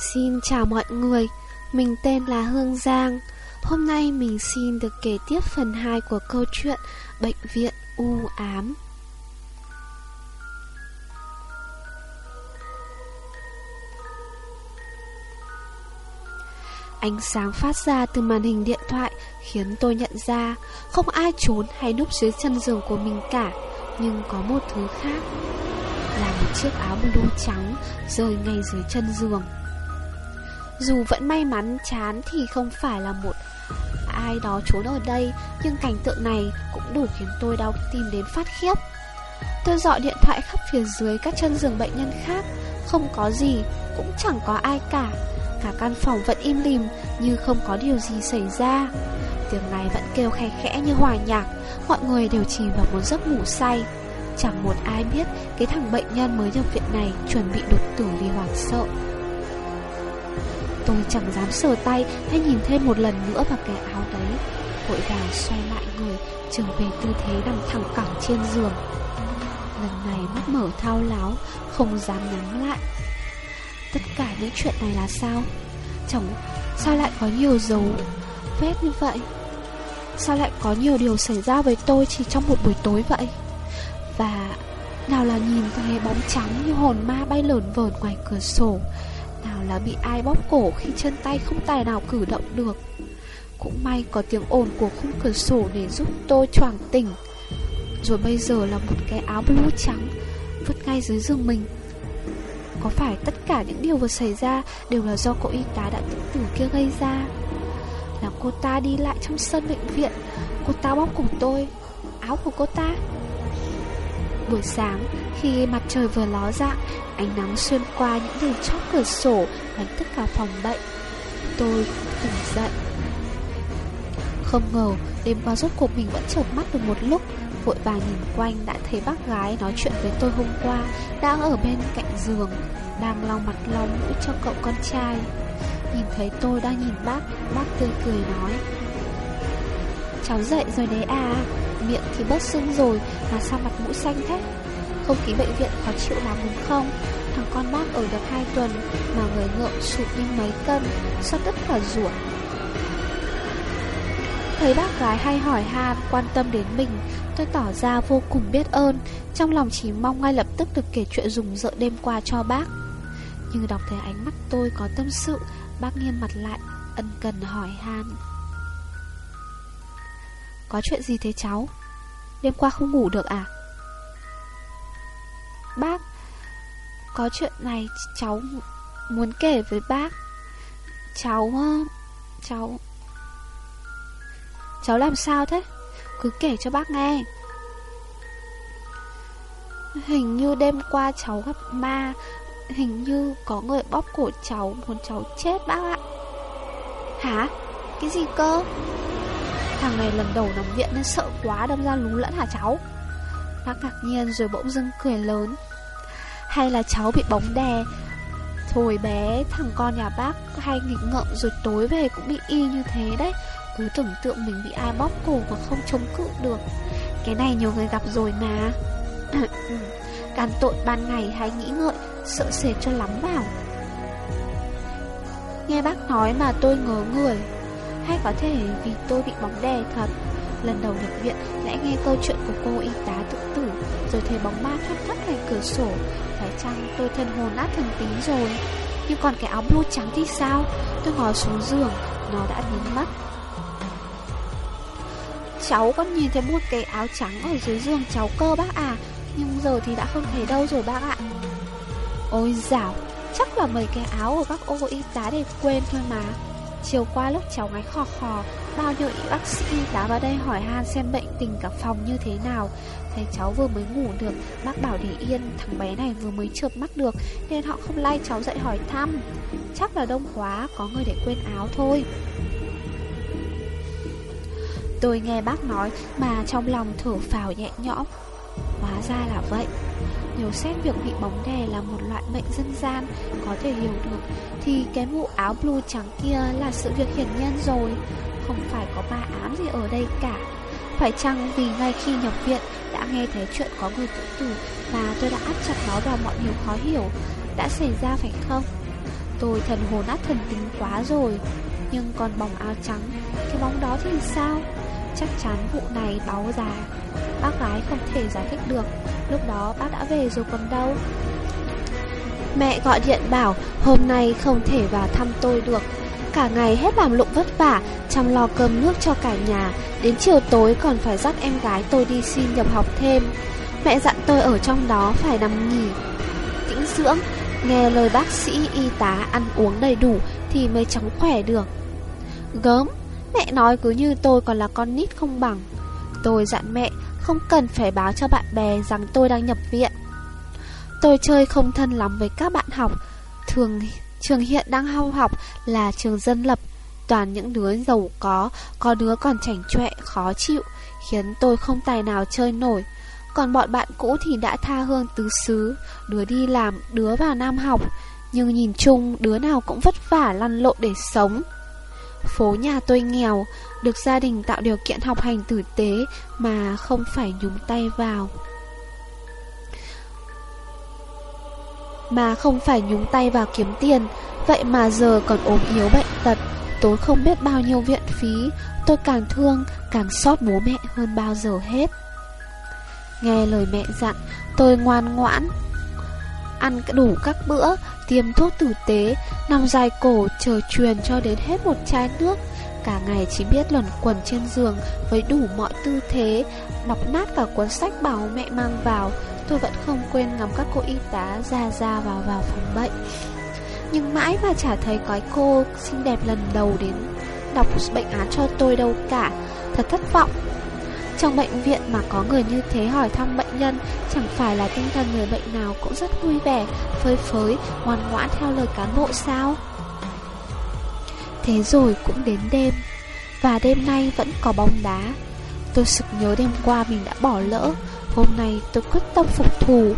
Xin chào mọi người, mình tên là Hương Giang. Hôm nay mình xin được kể tiếp phần 2 của câu chuyện Bệnh viện u ám. Ánh sáng phát ra từ màn hình điện thoại khiến tôi nhận ra không ai trốn hay núp dưới chân giường của mình cả, nhưng có một thứ khác là một chiếc áo blue trắng rơi ngay dưới chân giường. Dù vẫn may mắn chán thì không phải là một ai đó trốn ở đây, nhưng cảnh tượng này cũng đủ khiến tôi đau tim đến phát khiếp. Tôi dọi điện thoại khắp phía dưới các chân giường bệnh nhân khác, không có gì, cũng chẳng có ai cả. Cả căn phòng vẫn im lìm như không có điều gì xảy ra. Tiếng này vẫn kêu khẽ khẽ như hòa nhạc, mọi người đều chìm vào một giấc ngủ say. Chẳng một ai biết cái thằng bệnh nhân mới nhập viện này chuẩn bị đột tử vì hoảng sợ. Tôi chẳng dám sờ tay hay nhìn thêm một lần nữa vào cái áo đấy. Vội vàng xoay lại người, trở về tư thế nằm thẳng cẳng trên giường. Lần này mắt mở thao láo, không dám nhắm lại. Tất cả những chuyện này là sao? Chẳng sao lại có nhiều dấu vết như vậy? Sao lại có nhiều điều xảy ra với tôi chỉ trong một buổi tối vậy? Và nào là nhìn thấy bóng trắng như hồn ma bay lởn vởn ngoài cửa sổ nào là bị ai bóp cổ khi chân tay không tài nào cử động được. Cũng may có tiếng ồn của khung cửa sổ để giúp tôi choàng tỉnh. Rồi bây giờ là một cái áo blue trắng Vứt ngay dưới giường mình. Có phải tất cả những điều vừa xảy ra Đều là do cô y tá đã tự tử kia gây ra? Là cô ta đi lại trong sân bệnh viện, Cô ta bóp cổ tôi, Áo của cô ta. Buổi sáng, khi mặt trời vừa ló dạng, ánh nắng xuyên qua những đường chóc cửa sổ đánh tất cả phòng bệnh. Tôi tỉnh dậy. Không ngờ, đêm qua rốt cuộc mình vẫn chợp mắt được một lúc, vội vàng nhìn quanh đã thấy bác gái nói chuyện với tôi hôm qua, đang ở bên cạnh giường, đang lau mặt lau mũi cho cậu con trai. Nhìn thấy tôi đang nhìn bác, bác tươi cười nói. Cháu dậy rồi đấy à thì bớt sưng rồi Mà sao mặt mũi xanh thế? Không khí bệnh viện khó chịu lắm đúng không? Thằng con bác ở được 2 tuần Mà người ngợm sụt đi mấy cân, Sao tất cả ruột Thấy bác gái hay hỏi han, Quan tâm đến mình, Tôi tỏ ra vô cùng biết ơn. Trong lòng chỉ mong ngay lập tức được kể chuyện rùng rợn đêm qua cho bác. Nhưng đọc thấy ánh mắt tôi có tâm sự, Bác nghiêm mặt lại, Ân cần hỏi han. Có chuyện gì thế cháu? Đêm qua không ngủ được à? Bác, Có chuyện này cháu muốn kể với bác Cháu ờ, Cháu Cháu làm sao thế? Cứ kể cho bác nghe Hình như đêm qua cháu gặp ma Hình như có người bóp cổ cháu, Muốn cháu chết bác ạ Hả? Cái gì cơ? Thằng này lần đầu nằm viện nên sợ quá, đâm ra lú lẫn hả cháu? Bác ngạc nhiên rồi bỗng dưng cười lớn. Hay là cháu bị bóng đè? Thôi bé, thằng con nhà bác hay nghịch ngợm rồi tối về cũng bị y như thế đấy. Cứ tưởng tượng mình bị ai bóp cổ mà không chống cự được. Cái này nhiều người gặp rồi mà. Càng tội ban ngày hay nghĩ ngợi, Sợ sệt cho lắm vào Nghe bác nói mà tôi ngớ người hay có thể vì tôi bị bóng đè thật. Lần đầu nhập viện, lại nghe câu chuyện của cô y tá tự tử, Rồi thấy bóng ma thoát thoát ngoài cửa sổ. Phải chăng tôi thân hồn nát thần tính rồi? Nhưng còn cái áo blue trắng thì sao? Tôi ngó xuống giường, Nó đã biến mất. Cháu có nhìn thấy một cái áo trắng ở dưới giường cháu cơ bác à Nhưng giờ thì đã không thấy đâu rồi bác ạ. Ôi dào Chắc là mấy cái áo của các ô y tá để quên thôi mà. Chiều qua lúc cháu ngáy khò khò, Bao nhiêu y bác sĩ đã vào đây hỏi han xem bệnh tình cả phòng như thế nào. Thấy cháu vừa mới ngủ được, Bác bảo để yên, Thằng bé này vừa mới chợp mắt được, Nên họ không lay cháu dậy hỏi thăm. Chắc là đông quá, Có người để quên áo thôi. Tôi nghe bác nói, Mà trong lòng thở phào nhẹ nhõm. Hóa ra là vậy. Nếu xét việc bị bóng đè là một loại bệnh dân gian, Có thể hiểu được, Thì cái vụ áo blue trắng kia là sự việc hiển nhiên rồi. Không phải có ma ám gì ở đây cả. Phải chăng vì ngay khi nhập viện Đã nghe thấy chuyện có người tự tử và tôi đã áp chặt nó vào mọi điều khó hiểu, Đã xảy ra phải không? Tôi thần hồn nát thần tính quá rồi, Nhưng còn bóng áo trắng, Cái bóng đó thì sao? Chắc chắn vụ này báo già Bác gái không thể giải thích được. Lúc đó bác đã về rồi còn đâu. Mẹ gọi điện bảo, Hôm nay không thể vào thăm tôi được. Cả ngày hết làm lụng vất vả, Chăm lo cơm nước cho cả nhà. Đến chiều tối còn phải dắt em gái tôi đi xin nhập học thêm. Mẹ dặn tôi ở trong đó phải nằm nghỉ. Tĩnh dưỡng, Nghe lời bác sĩ y tá ăn uống đầy đủ Thì mới chóng khỏe được. Gớm Mẹ nói cứ như tôi còn là con nít không bằng. Tôi dặn mẹ Không cần phải báo cho bạn bè rằng tôi đang nhập viện. Tôi chơi không thân lắm với các bạn học. Thường trường hiện đang hao học là trường dân lập. Toàn những đứa giàu có Có đứa còn chảnh chọe khó chịu Khiến tôi không tài nào chơi nổi. Còn bọn bạn cũ thì đã tha hương tứ xứ Đứa đi làm, đứa vào nam học. Nhưng nhìn chung đứa nào cũng vất vả lăn lộn để sống. Phố nhà tôi nghèo, Được gia đình tạo điều kiện học hành tử tế Mà không phải nhúng tay vào. Mà không phải nhúng tay vào kiếm tiền, Vậy mà giờ còn ốm yếu bệnh tật, Tốn không biết bao nhiêu viện phí, Tôi càng thương, Càng xót bố mẹ hơn bao giờ hết. Nghe lời mẹ dặn, Tôi ngoan ngoãn, Ăn đủ các bữa Tiêm thuốc tử tế, Nằm dài cổ, chờ truyền cho đến hết một chai nước. Cả ngày chỉ biết luẩn quẩn trên giường Với đủ mọi tư thế, Đọc nát cả cuốn sách bảo mẹ mang vào. Tôi vẫn không quên ngắm các cô y tá ra ra vào vào phòng bệnh. Nhưng mãi mà chả thấy có cô xinh đẹp lần đầu đến Đọc bệnh án cho tôi đâu cả. Thật thất vọng. Trong bệnh viện mà có người như thế hỏi thăm bệnh nhân Chẳng phải là tinh thần người bệnh nào cũng rất vui vẻ Phơi phới, ngoan ngoãn theo lời cán bộ sao? Thế rồi cũng đến đêm Và đêm nay vẫn có bóng đá. Tôi sực nhớ đêm qua mình đã bỏ lỡ Hôm nay tôi quyết tâm phục thù.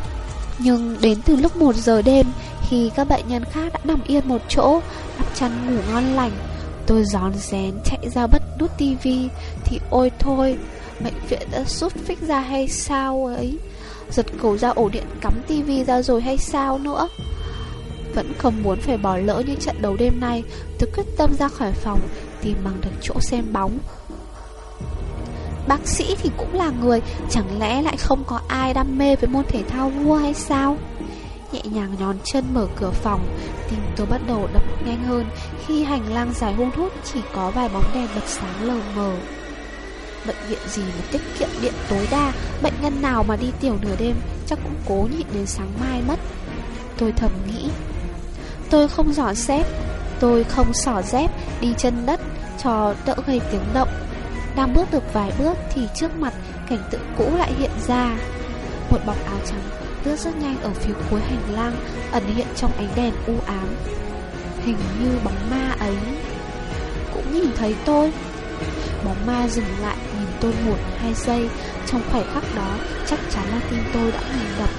Nhưng đến từ lúc 1 giờ đêm Khi các bệnh nhân khác đã nằm yên một chỗ Đắp chăn ngủ ngon lành Tôi gión rén chạy ra bất nút tivi Thì ôi thôi Bệnh viện đã rút phích ra hay sao ấy? Giật cầu ra ổ điện cắm tivi ra rồi hay sao nữa? Vẫn không muốn phải bỏ lỡ những trận đấu đêm nay. Tôi quyết tâm ra khỏi phòng, Tìm bằng được chỗ xem bóng. Bác sĩ thì cũng là người, Chẳng lẽ lại không có ai đam mê với môn thể thao vua hay sao? Nhẹ nhàng nhón chân mở cửa phòng, Tim tôi bắt đầu đập nhanh hơn. Khi hành lang dài hung hút, Chỉ có vài bóng đèn bật sáng lờ mờ. Bệnh viện gì mà tiết kiệm điện tối đa? Bệnh nhân nào mà đi tiểu nửa đêm? Chắc cũng cố nhịn đến sáng mai mất. Tôi thầm nghĩ. Tôi không giỏ xếp Tôi không xỏ dép, Đi chân đất, Cho đỡ gây tiếng động. Đang bước được vài bước thì trước mặt cảnh tượng cũ lại hiện ra. Một bóng áo trắng lướt rất nhanh ở phía cuối hành lang, Ẩn hiện trong ánh đèn u ám. Hình như bóng ma ấy Cũng nhìn thấy tôi. Bóng ma dừng lại tôi một hai giây, Trong khoảnh khắc đó, chắc chắn là tim tôi đã ngừng đập.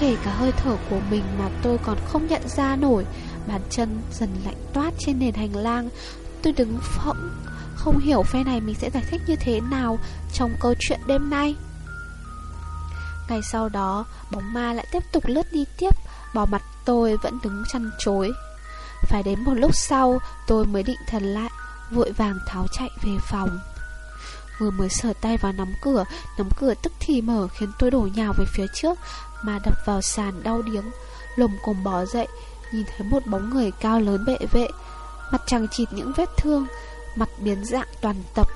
Kể cả hơi thở của mình mà tôi còn không nhận ra nổi, Bàn chân dần lạnh toát trên nền hành lang. Tôi đứng phỗng không hiểu phe này mình sẽ giải thích như thế nào Trong câu chuyện đêm nay. Ngày sau đó, Bóng ma lại tiếp tục lướt đi tiếp Bỏ mặt tôi vẫn đứng chăn chối. Phải đến một lúc sau, Tôi mới định thần lại, Vội vàng tháo chạy về phòng. Vừa mới sờ tay vào nắm cửa. Nắm cửa tức thì mở, khiến tôi đổ nhào về phía trước, Mà đập vào sàn đau điếng. Lồng cồm bò dậy, Nhìn thấy một bóng người cao lớn bệ vệ, Mặt trăng chịt những vết thương, Mặt biến dạng toàn tập,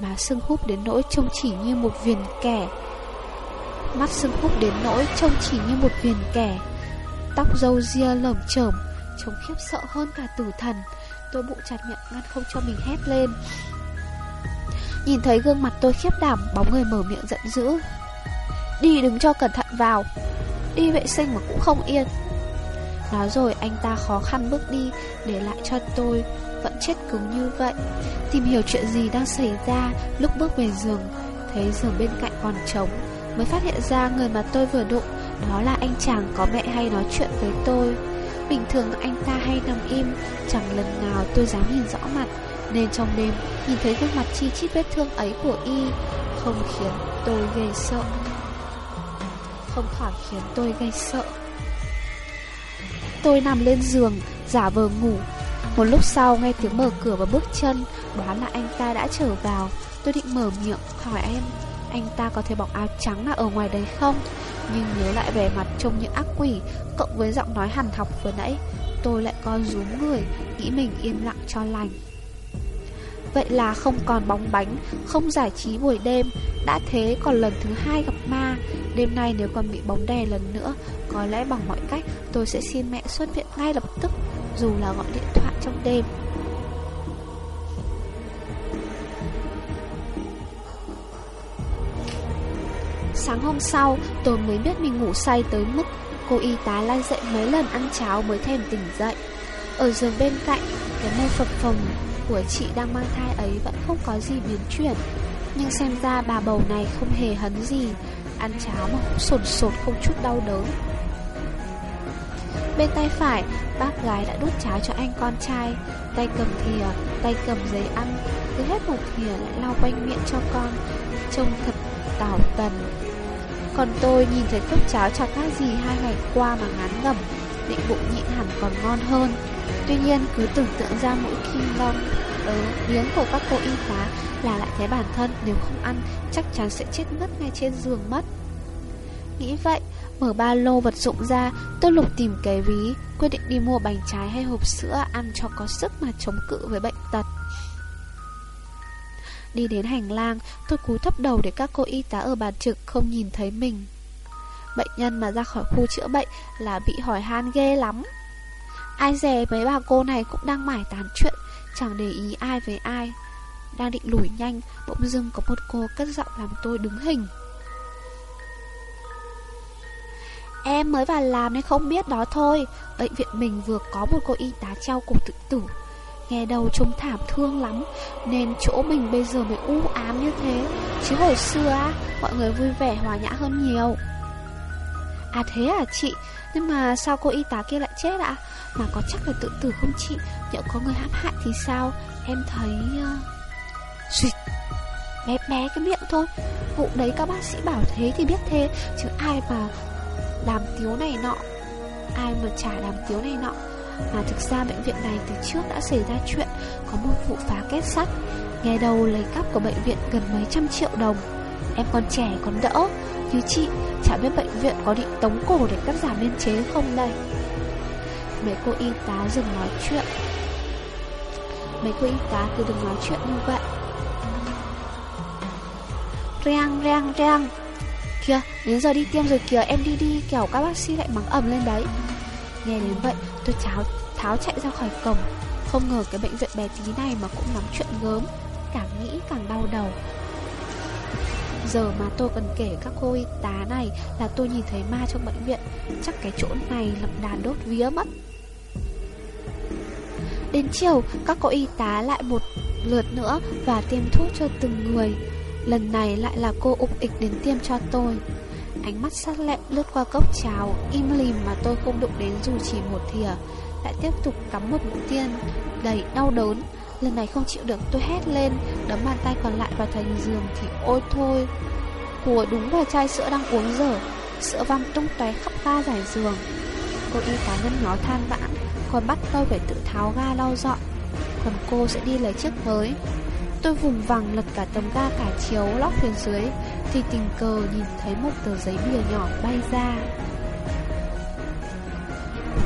Má sưng húp đến nỗi trông chỉ như một viền kẻ. Mắt sưng húp đến nỗi trông chỉ như một viền kẻ. Tóc râu ria lởm chởm, Trông khiếp sợ hơn cả tử thần. Tôi bụ chặt miệng, ngăn không cho mình hét lên. Nhìn thấy gương mặt tôi khiếp đảm, Bóng người mở miệng giận dữ. Đi đứng cho cẩn thận vào. Đi vệ sinh mà cũng không yên. Nói rồi, anh ta khó khăn bước đi, Để lại cho tôi. Vẫn chết cứng như vậy. Tìm hiểu chuyện gì đang xảy ra, Lúc bước về giường, Thấy giường bên cạnh còn trống, Mới phát hiện ra người mà tôi vừa đụng, Đó là anh chàng có mẹ hay nói chuyện với tôi. Bình thường anh ta hay nằm im, Chẳng lần nào tôi dám nhìn rõ mặt. Nên trong đêm Nhìn thấy gương mặt chi chít vết thương ấy của y Không khiến tôi gây sợ Không khỏi khiến tôi gây sợ Tôi nằm lên giường giả vờ ngủ. Một lúc sau nghe tiếng mở cửa và bước chân, đoán là anh ta đã trở vào. Tôi định mở miệng hỏi em, anh ta có thể bọc áo trắng là ở ngoài đấy không? Nhưng nhớ lại vẻ mặt trông những ác quỷ, cộng với giọng nói hằn học vừa nãy, tôi lại co rúm người, nghĩ mình im lặng cho lành. Vậy là không còn bóng bánh, không giải trí buổi đêm. Đã thế còn lần thứ hai gặp ma. Đêm nay nếu còn bị bóng đè lần nữa Có lẽ bằng mọi cách tôi sẽ xin mẹ xuất viện ngay lập tức Dù là gọi điện thoại trong đêm. Sáng hôm sau tôi mới biết mình ngủ say tới mức Cô y tá lai dậy mấy lần ăn cháo mới thèm tỉnh dậy. Ở giường bên cạnh Cái mây phập phồng của chị đang mang thai ấy vẫn không có gì biến chuyển. Nhưng xem ra bà bầu này không hề hấn gì Ăn cháo mà cũng sồn sột không chút đau đớn. Bên tay phải, bác gái đã đút cháo cho anh con trai. Tay cầm thìa, tay cầm giấy ăn Cứ hết một thìa lại lau quanh miệng cho con Trông thật tảo tần. Còn tôi nhìn thấy cốc cháo chẳng khác gì hai ngày qua mà ngán ngẩm Định bụng nhịn hẳn còn ngon hơn. Tuy nhiên cứ tưởng tượng ra mỗi khi long ở miếng của các cô y tá là lại thấy bản thân nếu không ăn chắc chắn sẽ chết mất ngay trên giường mất. Nghĩ vậy, mở ba lô vật dụng ra, tôi lục tìm cái ví, quyết định đi mua bánh trái hay hộp sữa ăn cho có sức mà chống cự với bệnh tật. Đi đến hành lang, tôi cúi thấp đầu để các cô y tá ở bàn trực không nhìn thấy mình. Bệnh nhân mà ra khỏi khu chữa bệnh là bị hỏi han ghê lắm. Ai dè mấy bà cô này cũng đang mải tán chuyện, Chẳng để ý ai với ai. Đang định lủi nhanh, Bỗng dưng có một cô cất giọng làm tôi đứng hình. Em mới vào làm nên không biết đó thôi. Bệnh viện mình vừa có một cô y tá treo cổ tự tử. Nghe đầu trông thảm thương lắm, Nên chỗ mình bây giờ mới u ám như thế. Chứ hồi xưa á, Mọi người vui vẻ hòa nhã hơn nhiều. À thế à chị? Nhưng mà sao cô y tá kia lại chết ạ? Mà có chắc là tự tử không chị? Nhỡ có người hãm hại thì sao? Em thấy uh... Bé bé cái miệng thôi. Vụ đấy các bác sĩ bảo thế thì biết thế Chứ ai mà đàm tiếu này nọ Ai mà trả đàm tiếu này nọ. Mà thực ra bệnh viện này từ trước đã xảy ra chuyện Có một vụ phá kết sắt. Nghe đầu lấy cắp của bệnh viện gần mấy trăm triệu đồng. Em còn trẻ còn đỡ như chị, Chả biết bệnh viện có định tống cổ để cắt giảm biên chế không đây? Mấy cô y tá dừng nói chuyện. Mấy cô y tá cứ đừng nói chuyện như vậy. Reng reng reng. Kìa, đến giờ đi tiêm rồi kìa, em đi đi, Kẻo các bác sĩ lại mắng ầm lên đấy. Nghe đến vậy, tôi cháo tháo chạy ra khỏi cổng. Không ngờ cái bệnh viện bé tí này mà cũng nắm chuyện gớm. Càng nghĩ càng đau đầu. Giờ mà tôi cần kể các cô y tá này là tôi nhìn thấy ma trong bệnh viện Chắc cái chỗ này lập đàn đốt vía mất. Đến chiều, các cô y tá lại một lượt nữa và tiêm thuốc cho từng người. Lần này lại là cô ục ịch đến tiêm cho tôi. Ánh mắt sắc lẹm lướt qua cốc cháo Im lìm mà tôi không đụng đến dù chỉ một thìa Lại tiếp tục cắm một mũi tiên Đầy đau đớn. Lần này không chịu được, tôi hét lên, Đấm bàn tay còn lại vào thành giường Thì ôi thôi. Của đúng vào chai sữa đang uống dở. Sữa văng tung tóe khắp ga giải giường. Cô y tá nhân nó than vãn, Còn bắt tôi phải tự tháo ga lau dọn. Còn cô sẽ đi lấy chiếc mới. Tôi vùng vằng lật cả tấm ga cả chiếu lóc phía dưới, Thì tình cờ nhìn thấy một tờ giấy bìa nhỏ bay ra.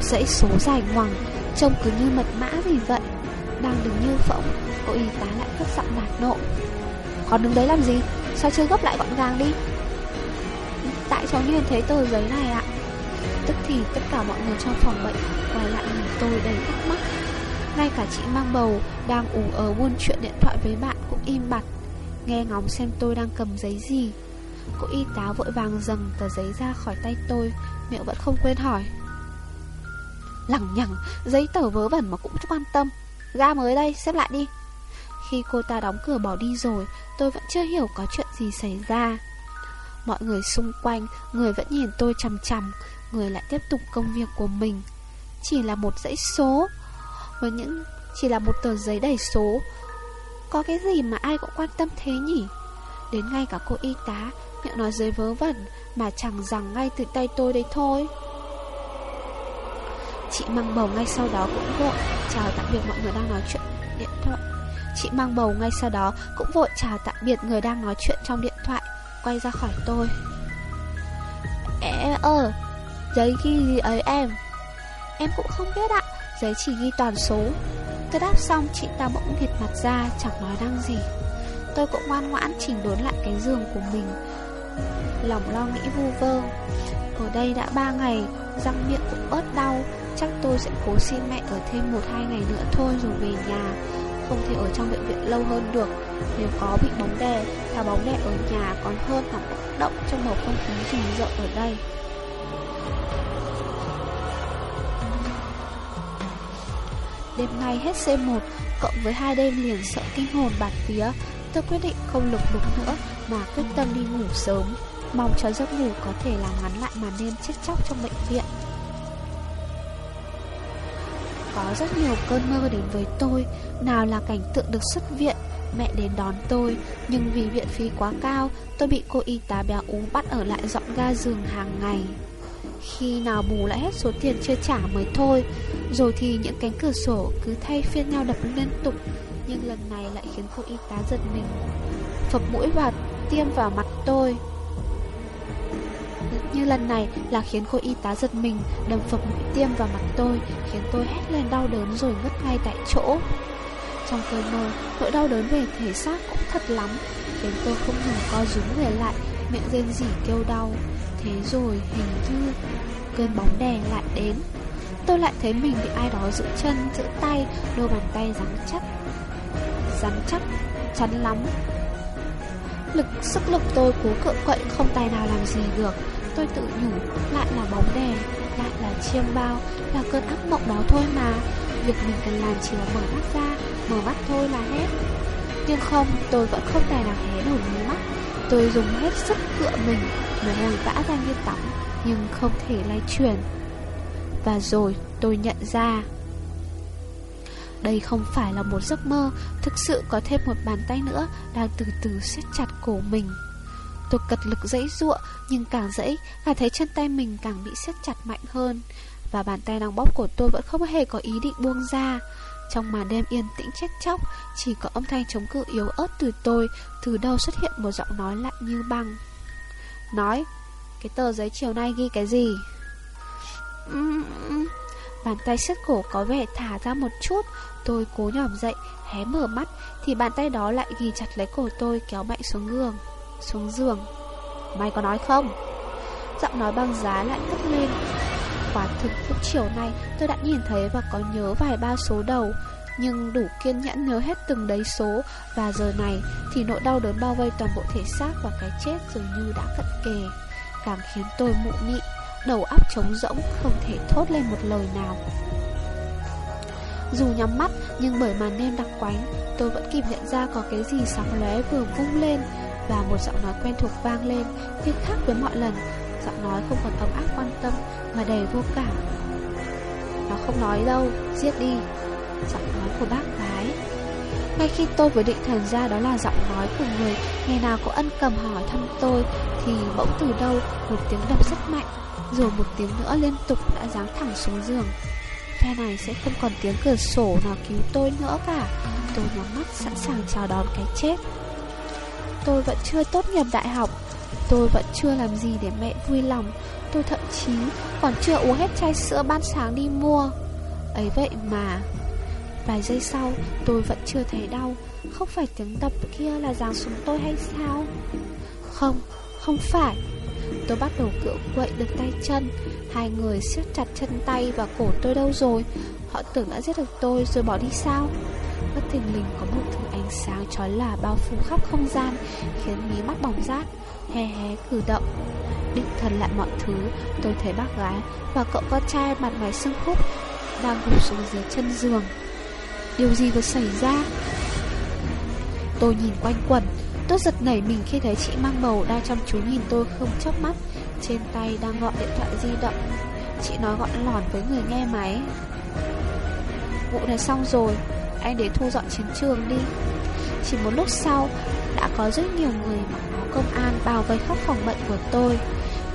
Dãy số dài ngoằng, Trông cứ như mật mã gì vậy? Đang đứng như phỗng. Cô y tá lại cất giọng đạt nộ. Còn đứng đấy làm gì? Sao chưa gấp lại gọn gàng đi? Tại cháu nhìn thấy tờ giấy này ạ? Tức thì tất cả mọi người trong phòng bệnh Quay lại nhìn tôi đầy thắc mắc. Ngay cả chị mang bầu Đang ủ ở ờ buôn chuyện điện thoại với bạn Cũng im bặt, Nghe ngóng xem tôi đang cầm giấy gì. Cô y tá vội vàng dầm tờ giấy ra khỏi tay tôi, Miệng vẫn không quên hỏi. Lẳng nhẳng Giấy tờ vớ vẩn mà cũng quan tâm. Ga mới đây, xếp lại đi. Khi cô ta đóng cửa bỏ đi rồi, Tôi vẫn chưa hiểu có chuyện gì xảy ra. Mọi người xung quanh, Người vẫn nhìn tôi chằm chằm, Người lại tiếp tục công việc của mình. Chỉ là một dãy số. Với những, Chỉ là một tờ giấy đầy số. Có cái gì mà ai cũng quan tâm thế nhỉ? Đến ngay cả cô y tá, Miệng nói giấy vớ vẩn, Mà chẳng rằng ngay từ tay tôi đấy thôi. Chị mang bầu ngay sau đó cũng vội. Chào tạm biệt mọi người đang nói chuyện điện thoại. Chị mang bầu ngay sau đó cũng vội chào tạm biệt người đang nói chuyện trong điện thoại, Quay ra khỏi tôi. Ê, ơ, Giấy ghi gì ấy em? Em cũng không biết ạ, Giấy chỉ ghi toàn số. Tôi đáp xong, chị ta bỗng liệt mặt ra, Chẳng nói năng gì. Tôi cũng ngoan ngoãn chỉnh đốn lại cái giường của mình. Lòng lo nghĩ vu vơ. Ở đây đã ba ngày, Răng miệng cũng ớt đau. Chắc tôi sẽ cố xin mẹ ở thêm một hai ngày nữa thôi rồi về nhà. Không thể ở trong bệnh viện lâu hơn được. Nếu có bị bóng đè Là bóng đè ở nhà còn hơn là động trong bầu không khí rùng rợn ở đây. Đêm nay hết C1 Cộng với hai đêm liền sợ kinh hồn bạt vía, Tôi quyết định không lục đục nữa Mà quyết tâm đi ngủ sớm. Mong cho giấc ngủ có thể làm ngắn lại màn đêm chết chóc trong bệnh viện. Có rất nhiều cơn mơ đến với tôi. Nào là cảnh tượng được xuất viện, Mẹ đến đón tôi. Nhưng vì viện phí quá cao, Tôi bị cô y tá béo ú bắt ở lại dọn ga giường hàng ngày. Khi nào bù lại hết số tiền chưa trả mới thôi. Rồi thì những cánh cửa sổ cứ thay phiên nhau đập liên tục. Nhưng lần này lại khiến cô y tá giật mình. Phập mũi và tiêm vào mặt tôi. Như lần này là khiến cô y tá giật mình Đâm phập mũi tiêm vào mặt tôi Khiến tôi hét lên đau đớn rồi ngất ngay tại chỗ. Trong cơn mơ, nỗi đau đớn về thể xác cũng thật lắm Khiến tôi không ngừng co rúm người lại Miệng rên rỉ kêu đau. Thế rồi hình như cơn bóng đè lại đến. Tôi lại thấy mình bị ai đó giữ chân, giữ tay Đôi bàn tay rắn chắc Rắn chắc, chắn lắm. Lực, sức lực tôi cố cự quậy không tài nào làm gì được. Tôi tự nhủ lại là bóng đè Lại là chiêm bao Là cơn ác mộng đó thôi mà. Việc mình cần làm chỉ là mở mắt ra Mở mắt thôi là hết. Nhưng không, tôi vẫn không tài nào hé nổi mí mắt. Tôi dùng hết sức cựa mình Mồ hôi vã ra như tắm Nhưng không thể lay chuyển. Và rồi tôi nhận ra Đây không phải là một giấc mơ Thực sự có thêm một bàn tay nữa Đang từ từ siết chặt cổ mình. Tôi cật lực dãy ruộng Nhưng càng dãy Càng thấy chân tay mình càng bị siết chặt mạnh hơn. Và bàn tay đang bóp của tôi vẫn không hề có ý định buông ra. Trong màn đêm yên tĩnh chết chóc, Chỉ có âm thanh chống cự yếu ớt từ tôi Từ đâu xuất hiện một giọng nói lạnh như băng. Nói, Cái tờ giấy chiều nay ghi cái gì? Bàn tay siết cổ có vẻ thả ra một chút. Tôi cố nhỏm dậy, Hé mở mắt, Thì bàn tay đó lại ghi chặt lấy cổ tôi Kéo mạnh xuống giường xuống giường. Mày có nói không? Giọng nói băng giá lại cất lên. Quả thực lúc chiều nay, tôi đã nhìn thấy và có nhớ vài ba số đầu, Nhưng đủ kiên nhẫn nhớ hết từng đấy số. Và giờ này, thì nỗi đau đớn bao vây toàn bộ thể xác và cái chết dường như đã cận kề. Càng khiến tôi mụ mị, Đầu óc trống rỗng, không thể thốt lên một lời nào. Dù nhắm mắt, nhưng bởi màn đêm đặc quánh, Tôi vẫn kịp nhận ra có cái gì sáng lóe vừa vung lên. Và một giọng nói quen thuộc vang lên Nhưng khác với mọi lần. Giọng nói không còn ấm áp quan tâm Mà đầy vô cảm. Nó không nói đâu, giết đi. Giọng nói của bác gái. Ngay khi tôi vừa định thần ra đó là giọng nói của người Ngày nào có ân cầm hỏi thăm tôi Thì bỗng từ đâu một tiếng đập rất mạnh Rồi một tiếng nữa liên tục đã giáng thẳng xuống giường. Phe này sẽ không còn tiếng cửa sổ nào cứu tôi nữa cả. Tôi nhắm mắt sẵn sàng chào đón cái chết. Tôi vẫn chưa tốt nghiệp đại học. Tôi vẫn chưa làm gì để mẹ vui lòng. Tôi thậm chí còn chưa uống hết chai sữa ban sáng đi mua. Ấy vậy mà. Vài giây sau tôi vẫn chưa thấy đau. Không phải tiếng tập kia là giáng xuống tôi hay sao? Không, không phải. Tôi bắt đầu cựa quậy được tay chân. Hai người siết chặt chân tay và cổ tôi đâu rồi? Họ tưởng đã giết được tôi rồi bỏ đi sao? Bất thình lình có một thứ ánh sáng chói lòa bao phủ khắp không gian, Khiến mí mắt bỏng rát Hé hé cử động. Định thần lại mọi thứ, Tôi thấy bác gái và cậu con trai mặt mày sưng húp Đang gục xuống dưới chân giường. Điều gì vừa xảy ra? Tôi nhìn quanh quẩn, Tôi giật nảy mình khi thấy chị mang bầu Đang chăm chú nhìn tôi không chớp mắt. Trên tay đang gọi điện thoại di động, Chị nói gọn lỏn với người nghe máy. Vụ này xong rồi anh để thu dọn chiến trường đi. Chỉ một lúc sau, Đã có rất nhiều người mặc áo công an bao vây khắp phòng bệnh của tôi.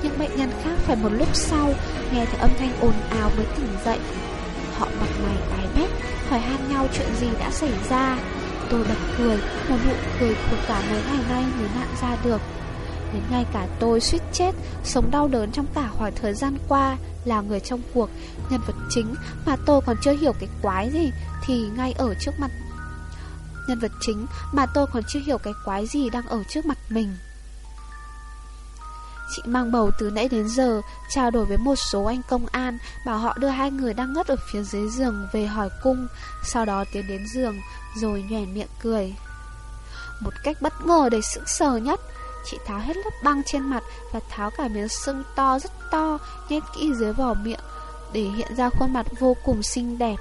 Những bệnh nhân khác phải một lúc sau Nghe thấy âm thanh ồn ào mới tỉnh dậy. Họ mặt mày tái mét Hỏi han nhau chuyện gì đã xảy ra. Tôi bật cười, Một nụ cười của cả mấy ngày nay mới nặn ra được. Đến ngay cả tôi suýt chết Sống đau đớn trong cả khoảng thời gian qua Là người trong cuộc. Nhân vật chính mà tôi còn chưa hiểu cái quái gì Thì ngay ở trước mặt. Nhân vật chính mà tôi còn chưa hiểu cái quái gì đang ở trước mặt mình. Chị mang bầu từ nãy đến giờ, trao đổi với một số anh công an, bảo họ đưa hai người đang ngất ở phía dưới giường về hỏi cung, sau đó tiến đến giường, rồi nhoẻn miệng cười. Một cách bất ngờ đầy sững sờ nhất, chị tháo hết lớp băng trên mặt và tháo cả miếng sưng to rất to, nhét kỹ dưới vỏ miệng, để hiện ra khuôn mặt vô cùng xinh đẹp.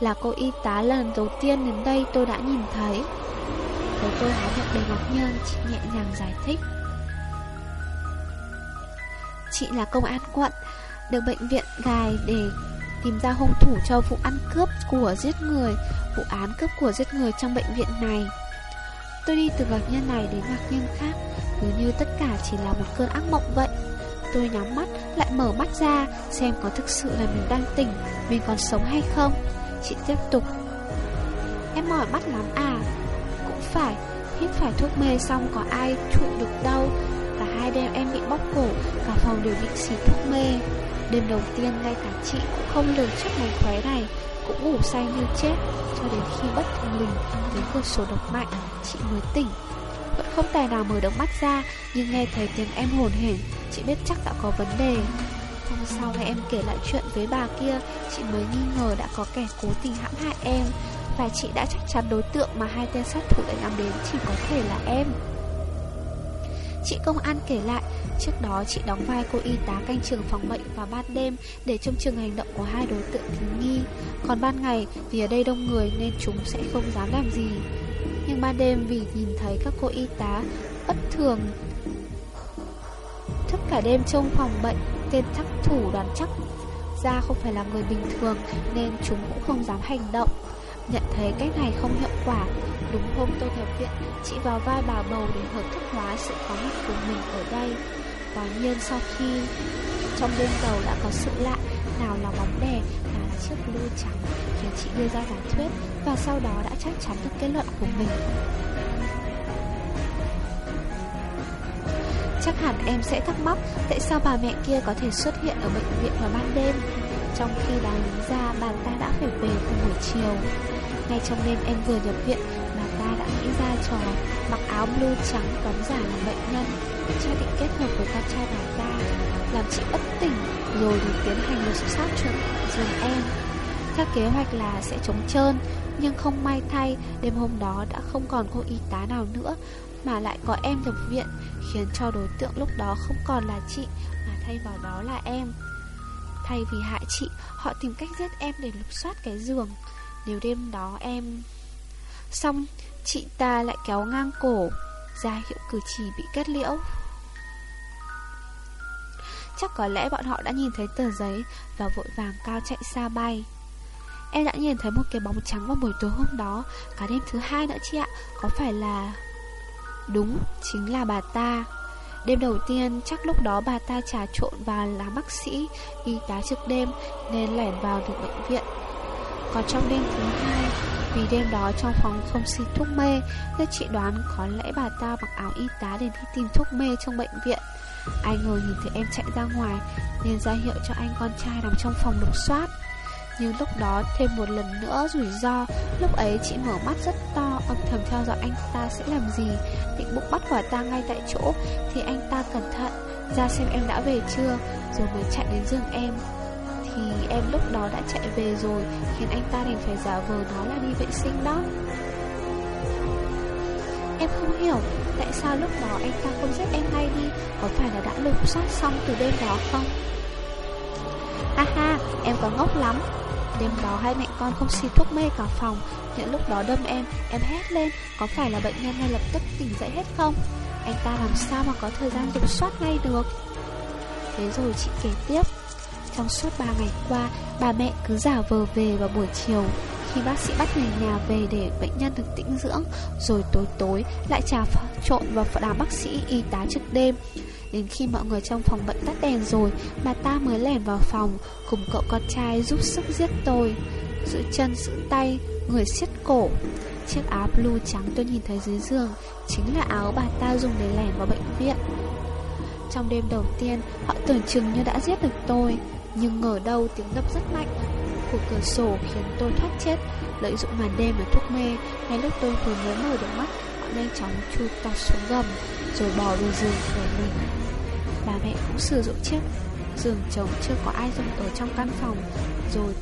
Là cô y tá lần đầu tiên đến đây tôi đã nhìn thấy. Thấy tôi há miệng đầy ngạc nhiên, chị nhẹ nhàng giải thích. Chị là công an quận Được bệnh viện gài để tìm ra hung thủ cho vụ ăn cướp của giết người Vụ án cướp của giết người trong bệnh viện này Tôi đi từ ngạc nhiên này đến ngạc nhiên khác. Dường như tất cả chỉ là một cơn ác mộng vậy. Tôi nhắm mắt, lại mở mắt ra, Xem có thực sự là mình đang tỉnh, Mình còn sống hay không. Chị tiếp tục. Em mỏi mắt lắm à? Cũng phải, Hít phải thuốc mê xong có ai trụ được đâu. Cả hai đêm em bị bóc cổ, Cả phòng đều bị xì thuốc mê. Đêm đầu tiên ngay cả chị cũng không lường trước mánh khóe này. Cũng ngủ say như chết, Cho đến khi bất thình lình Tiếng cửa sổ độc mạnh Chị mới tỉnh. Vẫn không tài nào mở được mắt ra, Nhưng nghe thấy tiếng em hồn hển, Chị biết chắc đã có vấn đề. Hôm sau nghe em kể lại chuyện với bà kia, Chị mới nghi ngờ đã có kẻ cố tình hãm hại em, Và chị đã chắc chắn đối tượng mà hai tên sát thủ đã nhắm đến Chỉ có thể là em. Chị công an kể lại, trước đó chị đóng vai cô y tá canh trường phòng bệnh vào ban đêm để trông chừng hành động của hai đối tượng tình nghi. Còn ban ngày vì ở đây đông người nên chúng sẽ không dám làm gì. Nhưng ban đêm vì nhìn thấy các cô y tá bất thường thức cả đêm trong phòng bệnh, tên thắc thủ đoán chắc ra không phải là người bình thường nên chúng cũng không dám hành động. Nhận thấy cách này không hiệu quả Đúng hôm tôi nhập viện Chị vào vai bà bầu để hợp thức hóa sự có mặt của mình ở đây. Quả nhiên sau khi Trong đêm đầu đã có sự lạ Nào là bóng đè Nào là chiếc blue trắng Khiến chị đưa ra giả thuyết Và sau đó đã chắc chắn được kết luận của mình. Chắc hẳn em sẽ thắc mắc Tại sao bà mẹ kia có thể xuất hiện ở bệnh viện vào ban đêm? Trong khi đáng lý ra bà ta đã phải về từ buổi chiều. Ngay trong đêm em vừa nhập viện, đã nghĩ ra trò mặc áo blue trắng đóng giả làm bệnh nhân, cha định kết hợp với con trai bà ta, làm chị bất tỉnh, rồi được tiến hành một sự sát chuẩn giường em. Theo kế hoạch là sẽ chống trơn, nhưng không may thay, đêm hôm đó đã không còn cô y tá nào nữa, mà lại có em nhập viện, khiến cho đối tượng lúc đó không còn là chị, mà thay vào đó là em. Thay vì hại chị, họ tìm cách giết em để lục soát cái giường. Nếu đêm đó em... Xong, chị ta lại kéo ngang cổ, ra hiệu cử chỉ bị kết liễu. Chắc có lẽ bọn họ đã nhìn thấy tờ giấy và vội vàng cao chạy xa bay. Em đã nhìn thấy một cái bóng trắng vào buổi tối hôm đó, cả đêm thứ hai nữa chị ạ, có phải là... Đúng, chính là bà ta. Đêm đầu tiên, chắc lúc đó bà ta trà trộn vào là bác sĩ, y tá trực đêm nên lẻn vào được bệnh viện. Còn trong đêm thứ hai, Vì đêm đó trong phòng không xin thuốc mê, Nên chị đoán có lẽ bà ta mặc áo y tá để đi tìm thuốc mê trong bệnh viện. Ai ngờ nhìn thấy em chạy ra ngoài, Nên ra hiệu cho anh con trai nằm trong phòng lục soát. Nhưng lúc đó thêm một lần nữa rủi ro, Lúc ấy chị mở mắt rất to, Âm thầm theo dõi anh ta sẽ làm gì. Định bụng bắt quả ta ngay tại chỗ, Thì anh ta cẩn thận, Ra xem em đã về chưa, Rồi mới chạy đến giường em thì em lúc đó đã chạy về rồi. Khiến anh ta đành phải giả vờ nó là đi vệ sinh đó. Em không hiểu Tại sao lúc đó anh ta không giết em ngay đi. Có phải là đã lục soát xong từ đêm đó không? Ha ha, em có ngốc lắm. Đêm đó hai mẹ con không xịt thuốc mê cả phòng. Những lúc đó đâm em Em hét lên, Có phải là bệnh nhân ngay lập tức tỉnh dậy hết không? Anh ta làm sao mà có thời gian lục soát ngay được? Thế rồi chị kể tiếp trong suốt 3 ngày qua, bà mẹ cứ giả vờ về vào buổi chiều. khi bác sĩ bắt người nhà về để bệnh nhân được tĩnh dưỡng, rồi tối tối lại trà trộn vào đám bác sĩ y tá trực đêm. Đến khi mọi người trong phòng bệnh tắt đèn rồi, bà ta mới lẻn vào phòng cùng cậu con trai giúp sức giết tôi. Giữ chân giữ tay, người siết cổ. Chiếc áo blue trắng tôi nhìn thấy dưới giường chính là áo bà ta dùng để lẻn vào bệnh viện. Trong đêm đầu tiên, họ tưởng chừng như đã giết được tôi, nhưng ngờ đâu tiếng đập rất mạnh của cửa sổ khiến tôi thoát chết. Lợi dụng màn đêm và thuốc mê, ngay lúc tôi vừa mới mở được mắt, họ nhanh chóng chui tọt xuống gầm, rồi bò về giường của mình. Bà mẹ cũng sử dụng chiếc giường trống chưa có ai dùng ở trong căn phòng, rồi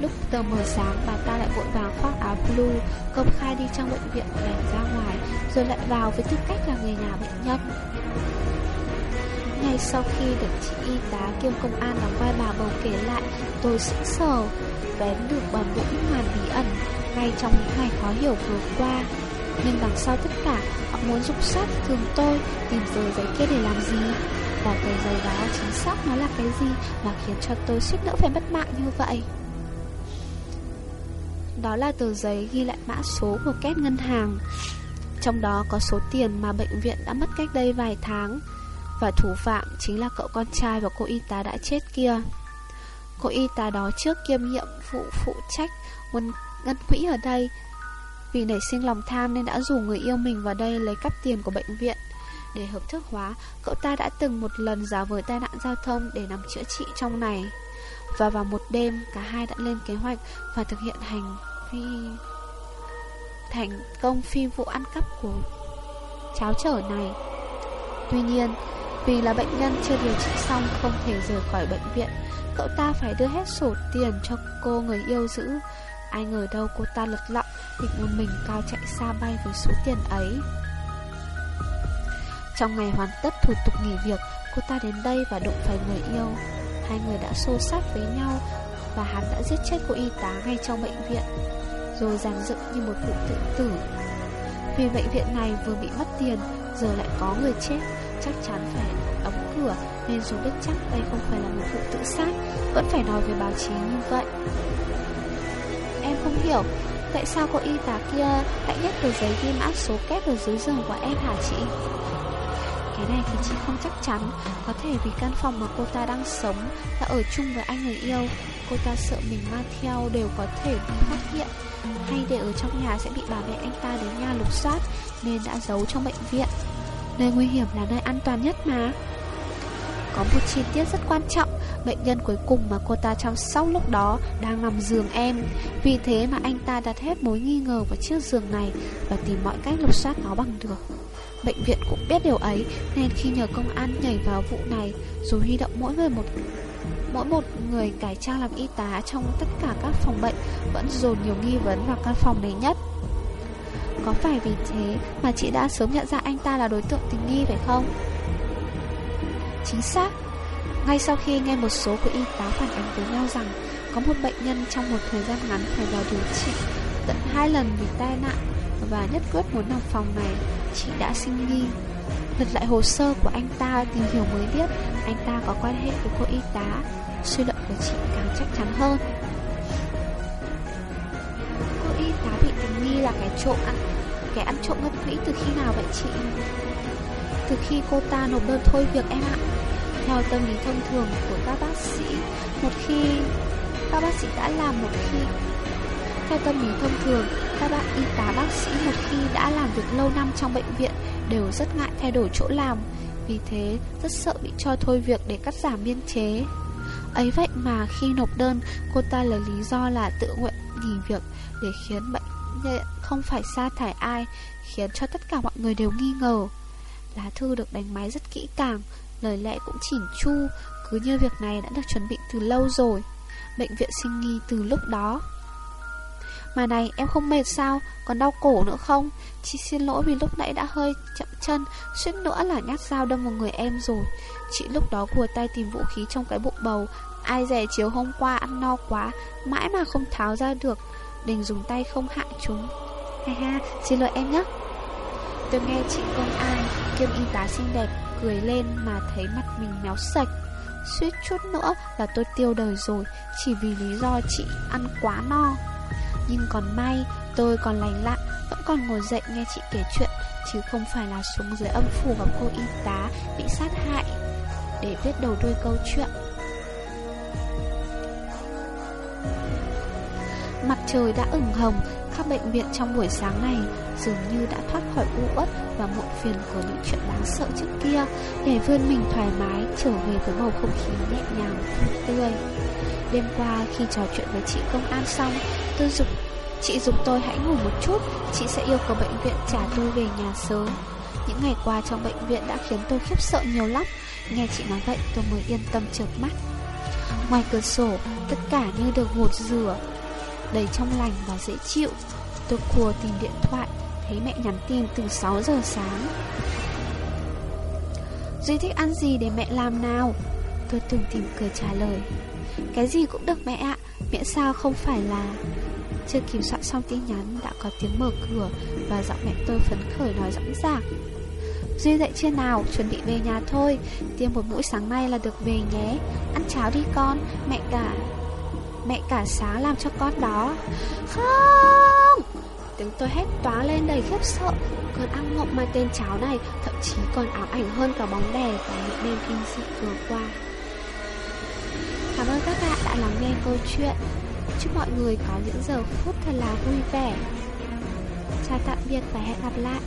Lúc tờ mờ sáng bà ta lại vội vàng khoác áo blue Công khai đi trong bệnh viện để ra ngoài Rồi lại vào với tư cách là người nhà bệnh nhân ngay sau khi được chị y tá kiêm công an đóng vai bà bầu kể lại, tôi sững sờ, vén được toàn bộ những màn bí ẩn ngay trong những ngày khó hiểu vừa qua. Nhưng đằng sau tất cả, họ muốn dục sát thường tôi tìm tờ giấy kia để làm gì? Và tờ giấy đó chính xác nó là cái gì mà khiến cho tôi suýt nữa phải mất mạng như vậy? Đó là tờ giấy ghi lại mã số của két ngân hàng Trong đó có số tiền mà bệnh viện đã mất cách đây vài tháng và thủ phạm chính là cậu con trai và cô y tá đã chết kia. Cô y tá đó trước kiêm nhiệm vụ phụ trách nguồn ngân quỹ ở đây. Vì nảy sinh lòng tham nên đã rủ người yêu mình vào đây lấy cắp tiền của bệnh viện. Để hợp thức hóa, cậu ta đã từng một lần giả vờ tai nạn giao thông để nằm chữa trị trong này. Và vào một đêm, cả hai đã lên kế hoạch và thực hiện hành vi thành công phi vụ ăn cắp của cháo trở này. Tuy nhiên, vì là bệnh nhân chưa điều trị xong không thể rời khỏi bệnh viện, Cậu ta phải đưa hết sổ tiền cho cô người yêu giữ. Ai ngờ đâu cô ta lật lọng, Định một mình cao chạy xa bay với số tiền ấy. Trong ngày hoàn tất thủ tục nghỉ việc, Cô ta đến đây và đụng phải người yêu. Hai người đã xô sát với nhau Và hắn đã giết chết cô y tá ngay trong bệnh viện, Rồi giàn dựng như một vụ tự tử. Vì bệnh viện này vừa bị mất tiền, Giờ lại có người chết chắc chắn phải đóng cửa nên dù biết chắc đây không phải là một vụ tự sát, vẫn phải nói với báo chí như vậy. Em không hiểu, tại sao cô y tá kia lại nhét tờ giấy ghi mã số kép ở dưới giường của em hả chị? Cái này thì chị không chắc chắn Có thể vì căn phòng mà cô ta đang sống Là ở chung với anh người yêu Cô ta sợ mình mang theo đều có thể bị phát hiện Hay để ở trong nhà sẽ bị bà mẹ anh ta đến nhà lục soát Nên đã giấu trong bệnh viện Nơi nguy hiểm là nơi an toàn nhất mà. Có một chi tiết rất quan trọng, Bệnh nhân cuối cùng mà cô ta chăm sóc lúc đó Đang nằm giường em. Vì thế mà anh ta đặt hết mối nghi ngờ vào chiếc giường này Và tìm mọi cách lục soát nó bằng được. Bệnh viện cũng biết điều ấy, Nên khi nhờ công an nhảy vào vụ này Rồi huy động mỗi người một, Mỗi một người cải trang làm y tá trong tất cả các phòng bệnh, Vẫn dồn nhiều nghi vấn vào căn phòng này nhất có phải vì thế mà chị đã sớm nhận ra anh ta là đối tượng tình nghi phải không? Chính xác. Ngay sau khi nghe một số của y tá phản ánh với nhau rằng Có một bệnh nhân trong một thời gian ngắn phải vào điều trị, Tận hai lần vì tai nạn Và nhất quyết muốn nằm phòng này, Chị đã sinh nghi. Lật lại hồ sơ của anh ta tìm hiểu mới biết Anh ta có quan hệ với cô y tá. Suy luận của chị càng chắc chắn hơn. Cô y tá bị tình nghi là cái trộm ăn Kẻ ăn trộm ngân quỹ từ khi nào vậy chị? Từ khi cô ta nộp đơn thôi việc em ạ Theo tâm lý thông thường của các bác sĩ, Một khi các bác sĩ đã làm một khi, Theo tâm lý thông thường, Các bạn y tá, bác sĩ một khi đã làm việc lâu năm trong bệnh viện Đều rất ngại thay đổi chỗ làm, Vì thế rất sợ bị cho thôi việc để cắt giảm biên chế Ấy vậy mà khi nộp đơn, Cô ta lấy lý do là tự nguyện nghỉ việc Để khiến bệnh nhận không phải sa thải ai, Khiến cho tất cả mọi người đều nghi ngờ. Lá thư được đánh máy rất kỹ càng, Lời lẽ cũng chỉn chu, Cứ như việc này đã được chuẩn bị từ lâu rồi. Bệnh viện sinh nghi từ lúc đó. Mà này, em không mệt sao? Còn đau cổ nữa không? Chị xin lỗi vì lúc nãy đã hơi chậm chân, Suýt nữa là nhát dao đâm vào người em rồi. Chị lúc đó cùa tay tìm vũ khí trong cái bụng bầu Ai rẻ chiều hôm qua ăn no quá Mãi mà không tháo ra được đình dùng tay không hạ chúng Ha ha, xin lỗi em nhé Tôi nghe chị công an Kiêm y tá xinh đẹp Cười lên mà thấy mặt mình méo sạch Suýt chút nữa là tôi tiêu đời rồi Chỉ vì lý do chị ăn quá no Nhưng còn may, tôi còn lành lặn, vẫn còn ngồi dậy nghe chị kể chuyện, chứ không phải là xuống dưới âm phủ và cô y tá bị sát hại. Để biết đầu đuôi câu chuyện. Mặt trời đã ửng hồng, các bệnh viện trong buổi sáng này dường như đã thoát khỏi u uất và muộn phiền của những chuyện đáng sợ trước kia để vươn mình thoải mái trở về với bầu không khí nhẹ nhàng tươi. Đêm qua khi trò chuyện với chị công an xong, tôi dục chị dục tôi hãy ngủ một chút, chị sẽ yêu cầu bệnh viện trả tôi về nhà sớm. Những ngày qua trong bệnh viện đã khiến tôi khiếp sợ nhiều lắm. Nghe chị nói vậy tôi mới yên tâm chợp mắt. Ngoài cửa sổ, tất cả như được gột rửa, đầy trong lành và dễ chịu. Tôi cùa tìm điện thoại, thấy mẹ nhắn tin từ 6 giờ sáng. Duy thích ăn gì để mẹ làm nào? Tôi từng tìm cười trả lời. Cái gì cũng được mẹ ạ, miễn sao không phải là... Chưa kịp soạn xong tin nhắn đã có tiếng mở cửa và giọng mẹ tôi phấn khởi nói rõ ràng. Duy dậy chưa nào, chuẩn bị về nhà thôi, tiêm một mũi sáng nay là được về nhé. Ăn cháo đi con, mẹ cả Mẹ cả sáng làm cho con đó. Không! Tiếng tôi hét tóa lên đầy khiếp sợ. Cơn ác mộng mà tên cháu này, Thậm chí còn ám ảnh hơn cả bóng đè Và những đêm kinh dị vừa qua. Cảm ơn các bạn đã lắng nghe câu chuyện. Chúc mọi người có những giờ phút thật là vui vẻ. Chào tạm biệt và hẹn gặp lại.